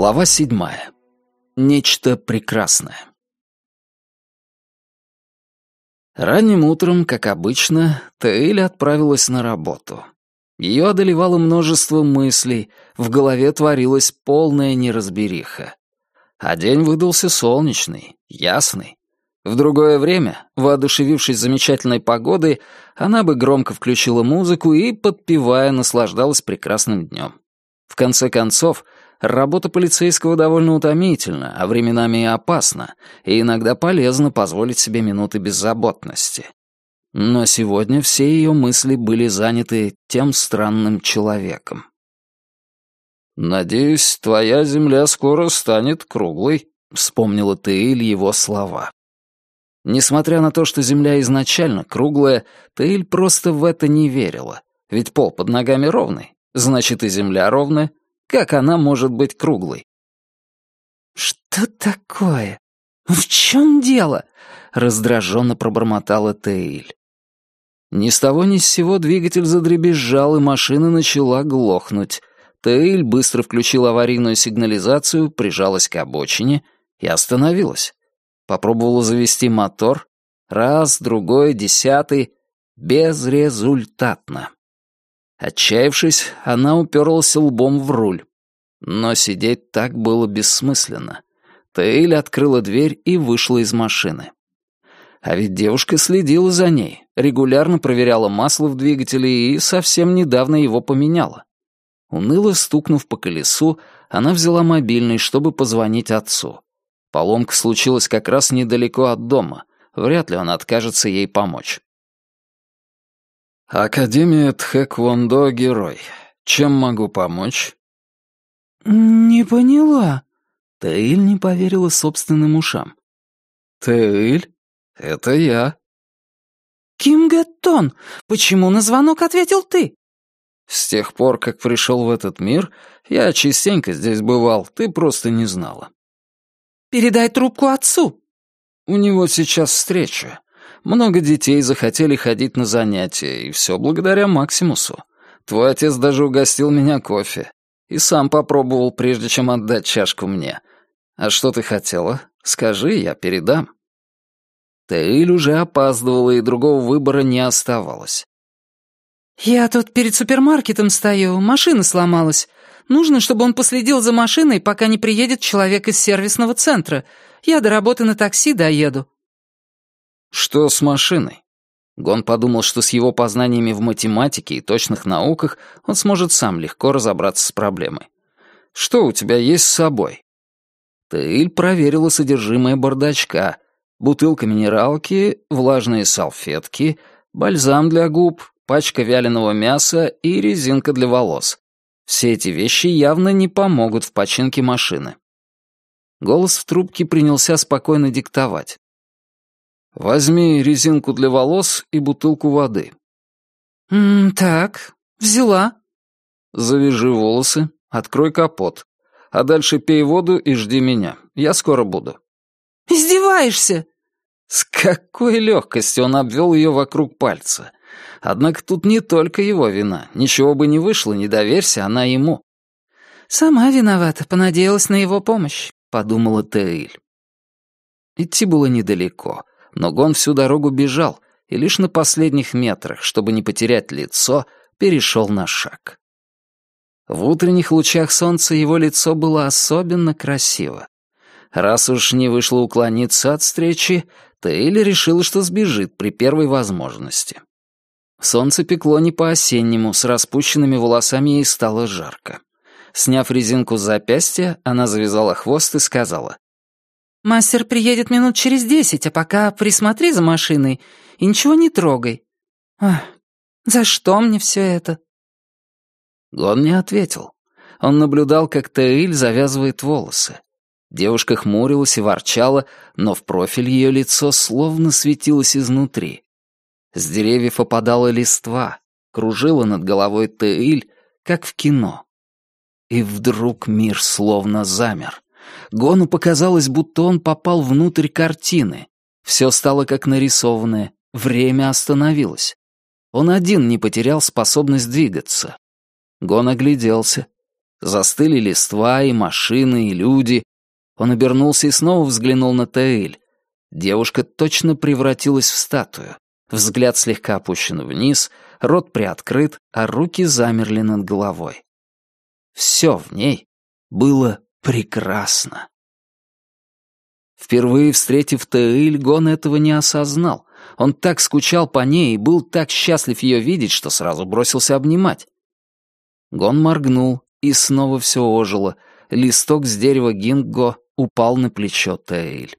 Глава седьмая. Нечто прекрасное. Ранним утром, как обычно, Таэль отправилась на работу. Ее одолевало множество мыслей, в голове творилась полная неразбериха. А день выдался солнечный, ясный. В другое время, воодушевившись замечательной погодой, она бы громко включила музыку и, подпевая, наслаждалась прекрасным днем. В конце концов, работа полицейского довольно утомительна, а временами и опасна, и иногда полезно позволить себе минуты беззаботности. Но сегодня все ее мысли были заняты тем странным человеком. «Надеюсь, твоя земля скоро станет круглой», — вспомнила Теиль его слова. Несмотря на то, что земля изначально круглая, Теиль просто в это не верила, ведь пол под ногами ровный, значит и земля ровная. Как она может быть круглой? «Что такое? В чем дело?» — раздраженно пробормотала Теиль. Ни с того ни с сего двигатель задребезжал, и машина начала глохнуть. Тейль быстро включила аварийную сигнализацию, прижалась к обочине и остановилась. Попробовала завести мотор. Раз, другой, десятый. Безрезультатно. Отчаявшись, она уперлась лбом в руль. Но сидеть так было бессмысленно. Тейль открыла дверь и вышла из машины. А ведь девушка следила за ней, регулярно проверяла масло в двигателе и совсем недавно его поменяла. Уныло стукнув по колесу, она взяла мобильный, чтобы позвонить отцу. Поломка случилась как раз недалеко от дома. Вряд ли он откажется ей помочь. «Академия Тхэквондо — герой. Чем могу помочь?» «Не поняла». Таиль не поверила собственным ушам. «Таиль? Это я». «Ким Гэттон, почему на звонок ответил ты?» С тех пор, как пришел в этот мир, я частенько здесь бывал, ты просто не знала. Передай трубку отцу. У него сейчас встреча. Много детей захотели ходить на занятия, и все благодаря Максимусу. Твой отец даже угостил меня кофе. И сам попробовал, прежде чем отдать чашку мне. А что ты хотела? Скажи, я передам. Тейль уже опаздывала, и другого выбора не оставалось. «Я тут перед супермаркетом стою, машина сломалась. Нужно, чтобы он последил за машиной, пока не приедет человек из сервисного центра. Я до работы на такси доеду». «Что с машиной?» Гон подумал, что с его познаниями в математике и точных науках он сможет сам легко разобраться с проблемой. «Что у тебя есть с собой?» Тейль проверила содержимое бардачка. Бутылка минералки, влажные салфетки, бальзам для губ, пачка вяленого мяса и резинка для волос. Все эти вещи явно не помогут в починке машины. Голос в трубке принялся спокойно диктовать. «Возьми резинку для волос и бутылку воды». «М «Так, взяла». «Завяжи волосы, открой капот. А дальше пей воду и жди меня. Я скоро буду». «Издеваешься?» С какой легкостью он обвел ее вокруг пальца. Однако тут не только его вина. Ничего бы не вышло, не доверься она ему. «Сама виновата, понадеялась на его помощь», — подумала Тейль. Идти было недалеко, но Гон всю дорогу бежал, и лишь на последних метрах, чтобы не потерять лицо, перешел на шаг. В утренних лучах солнца его лицо было особенно красиво. Раз уж не вышло уклониться от встречи, Тейли решила, что сбежит при первой возможности. Солнце пекло не по-осеннему, с распущенными волосами ей стало жарко. Сняв резинку с запястья, она завязала хвост и сказала. «Мастер приедет минут через десять, а пока присмотри за машиной и ничего не трогай. Ах, за что мне все это?» Гон не ответил. Он наблюдал, как Таиль завязывает волосы. Девушка хмурилась и ворчала, но в профиль ее лицо словно светилось изнутри. С деревьев опадала листва, кружила над головой Теиль, как в кино. И вдруг мир словно замер. Гону показалось, будто он попал внутрь картины. Все стало как нарисованное, время остановилось. Он один не потерял способность двигаться. Гон огляделся. Застыли листва и машины, и люди. Он обернулся и снова взглянул на Таэль. Девушка точно превратилась в статую. Взгляд слегка опущен вниз, рот приоткрыт, а руки замерли над головой. Все в ней было прекрасно. Впервые встретив Таэль, Гон этого не осознал. Он так скучал по ней и был так счастлив ее видеть, что сразу бросился обнимать. Гон моргнул, и снова все ожило. Листок с дерева гинго упал на плечо Тейль.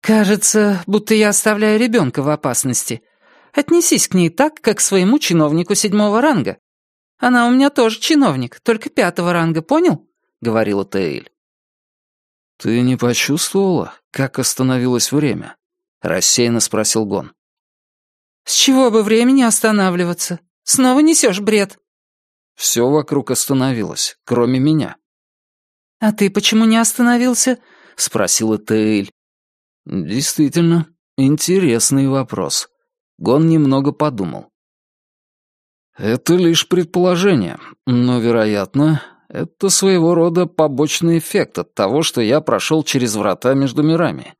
«Кажется, будто я оставляю ребенка в опасности. Отнесись к ней так, как к своему чиновнику седьмого ранга. Она у меня тоже чиновник, только пятого ранга, понял?» — говорила Тейль. «Ты не почувствовала, как остановилось время?» — рассеянно спросил Гон. «С чего бы времени останавливаться? Снова несешь бред». Все вокруг остановилось, кроме меня. «А ты почему не остановился?» — спросила Тейль. «Действительно, интересный вопрос». Гон немного подумал. «Это лишь предположение, но, вероятно, это своего рода побочный эффект от того, что я прошел через врата между мирами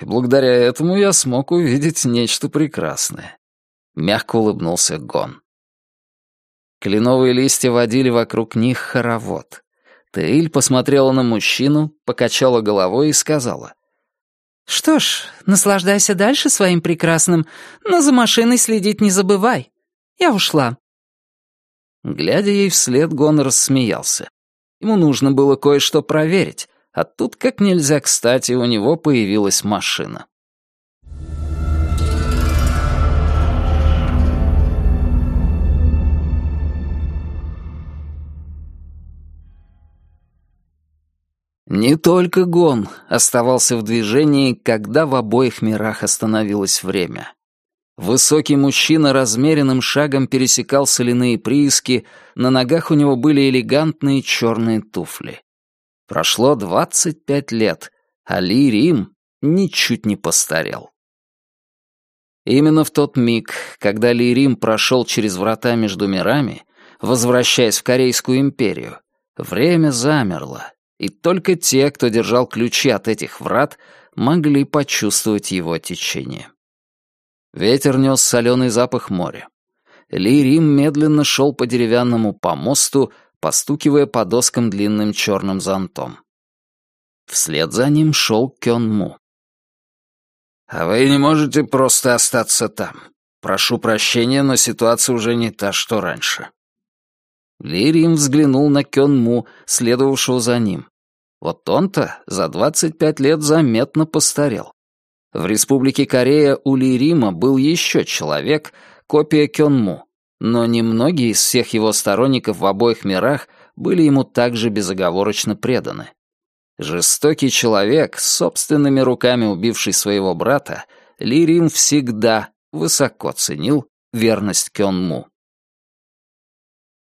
и благодаря этому я смог увидеть нечто прекрасное. Мягко улыбнулся Гон. Кленовые листья водили вокруг них хоровод. Теиль посмотрела на мужчину, покачала головой и сказала. «Что ж, наслаждайся дальше своим прекрасным, но за машиной следить не забывай. Я ушла». Глядя ей вслед, Гон рассмеялся. Ему нужно было кое-что проверить, а тут как нельзя кстати у него появилась машина. Не только Гон оставался в движении, когда в обоих мирах остановилось время. Высокий мужчина размеренным шагом пересекал соляные прииски, на ногах у него были элегантные черные туфли. Прошло 25 лет, а Ли Рим ничуть не постарел. Именно в тот миг, когда Ли Рим прошел через врата между мирами, возвращаясь в Корейскую империю, время замерло, и только те, кто держал ключи от этих врат, могли почувствовать его течение. Ветер нес соленый запах моря. Ли Рим медленно шел по деревянному помосту, постукивая по доскам длинным черным зонтом. Вслед за ним шел Кён Му. «А вы не можете просто остаться там. Прошу прощения, но ситуация уже не та, что раньше». Лирим взглянул на Кён Му, следовавшего за ним. Вот он-то за 25 лет заметно постарел. В Республике Корея у Лирима был еще человек, копия Кён Му, но немногие из всех его сторонников в обоих мирах были ему также безоговорочно преданы. Жестокий человек, собственными руками убивший своего брата, Ли Рим всегда высоко ценил верность Кёнму.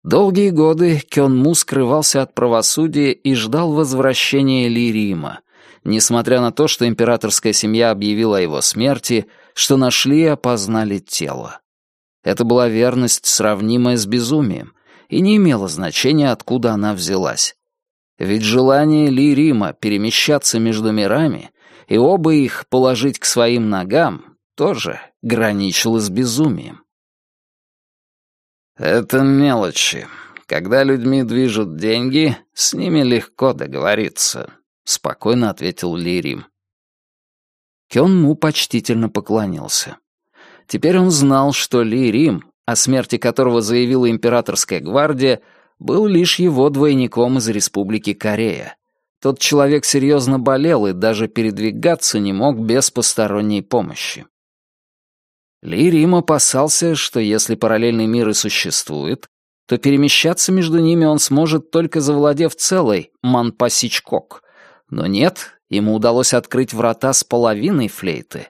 Долгие годы Кёнму скрывался от правосудия и ждал возвращения Ли Рима, несмотря на то, что императорская семья объявила о его смерти, что нашли и опознали тело. Это была верность, сравнимая с безумием, и не имело значения, откуда она взялась. Ведь желание Ли Рима перемещаться между мирами и оба их положить к своим ногам тоже граничило с безумием. «Это мелочи. Когда людьми движут деньги, с ними легко договориться», — спокойно ответил Ли Рим. Кён Му почтительно поклонился. Теперь он знал, что Ли Рим, о смерти которого заявила императорская гвардия, был лишь его двойником из Республики Корея. Тот человек серьезно болел и даже передвигаться не мог без посторонней помощи. Ли Рим опасался, что если параллельный мир и существует, то перемещаться между ними он сможет только завладев целой Манпасичкок. Но нет, ему удалось открыть врата с половиной флейты.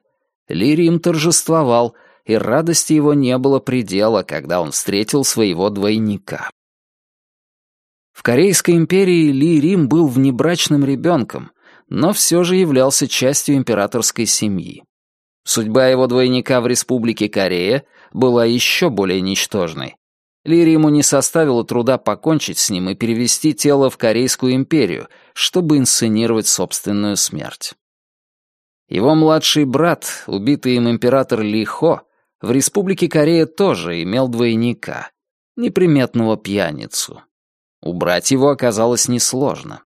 Ли Рим торжествовал, и радости его не было предела, когда он встретил своего двойника. В Корейской империи Ли Рим был внебрачным ребенком, но все же являлся частью императорской семьи. Судьба его двойника в Республике Корея была еще более ничтожной. Лириму не составило труда покончить с ним и перевести тело в Корейскую империю, чтобы инсценировать собственную смерть. Его младший брат, убитый им император Ли Хо, в Республике Корея тоже имел двойника, неприметного пьяницу. Убрать его оказалось несложно.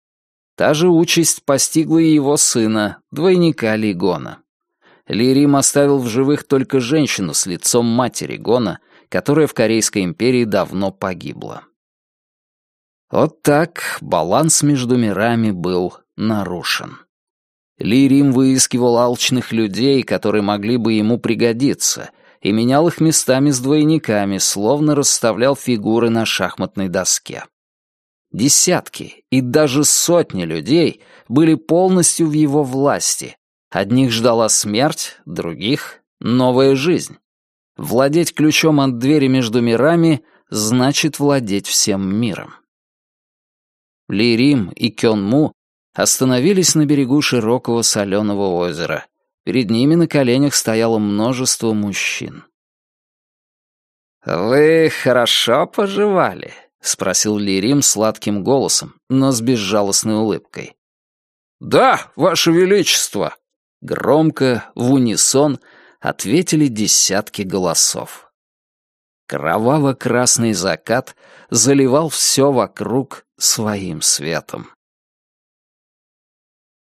Та же участь постигла и его сына, двойника Ли Гона. Ли Рим оставил в живых только женщину с лицом матери Гона, которая в Корейской империи давно погибла. Вот так баланс между мирами был нарушен. Ли Рим выискивал алчных людей, которые могли бы ему пригодиться, и менял их местами с двойниками, словно расставлял фигуры на шахматной доске. Десятки и даже сотни людей были полностью в его власти. Одних ждала смерть, других — новая жизнь. Владеть ключом от двери между мирами значит владеть всем миром. Ли Рим и Кён Му остановились на берегу широкого соленого озера. Перед ними на коленях стояло множество мужчин. «Вы хорошо поживали?» — спросил Лирим сладким голосом, но с безжалостной улыбкой. «Да, Ваше Величество!» Громко, в унисон, ответили десятки голосов. Кроваво-красный закат заливал все вокруг своим светом.